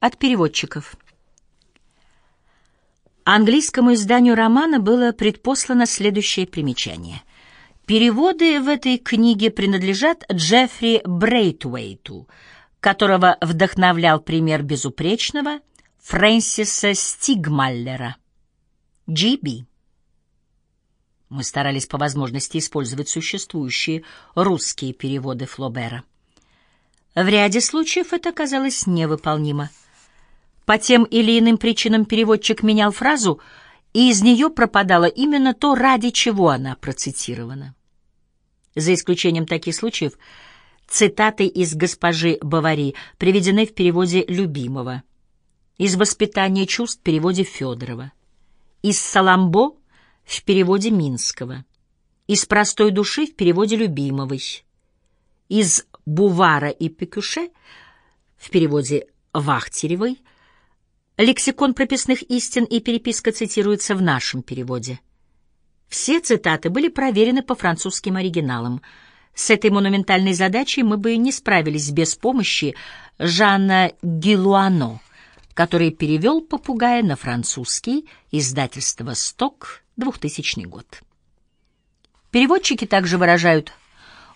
От переводчиков. Английскому изданию романа было предпослано следующее примечание. Переводы в этой книге принадлежат Джеффри Брейтуэйту, которого вдохновлял пример безупречного Фрэнсиса Стигмаллера. Джи-Би. Мы старались по возможности использовать существующие русские переводы Флобера. В ряде случаев это оказалось невыполнимо. По тем или иным причинам переводчик менял фразу, и из нее пропадало именно то, ради чего она процитирована. За исключением таких случаев, цитаты из «Госпожи Бавари» приведены в переводе «Любимого», из «Воспитания чувств» в переводе Федорова, из «Саламбо» в переводе Минского, из «Простой души» в переводе Любимовой, из «Бувара и Пекюше» в переводе Вахтеревой, лексикон прописных истин и переписка цитируется в нашем переводе. Все цитаты были проверены по французским оригиналам. С этой монументальной задачей мы бы не справились без помощи Жанна Гилуано, который перевел «Попугая» на французский, издательство «Сток», 2000 год. Переводчики также выражают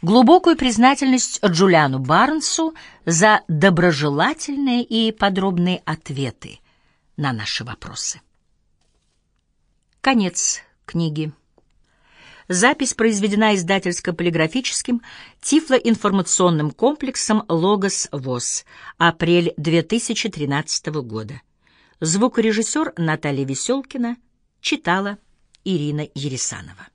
глубокую признательность Джулиану Барнсу за доброжелательные и подробные ответы на наши вопросы. Конец книги. Запись произведена издательско-полиграфическим тифлоинформационным комплексом «Логос ВОЗ», апрель 2013 года. Звукорежиссер Наталья Веселкина читала Ирина Ересанова.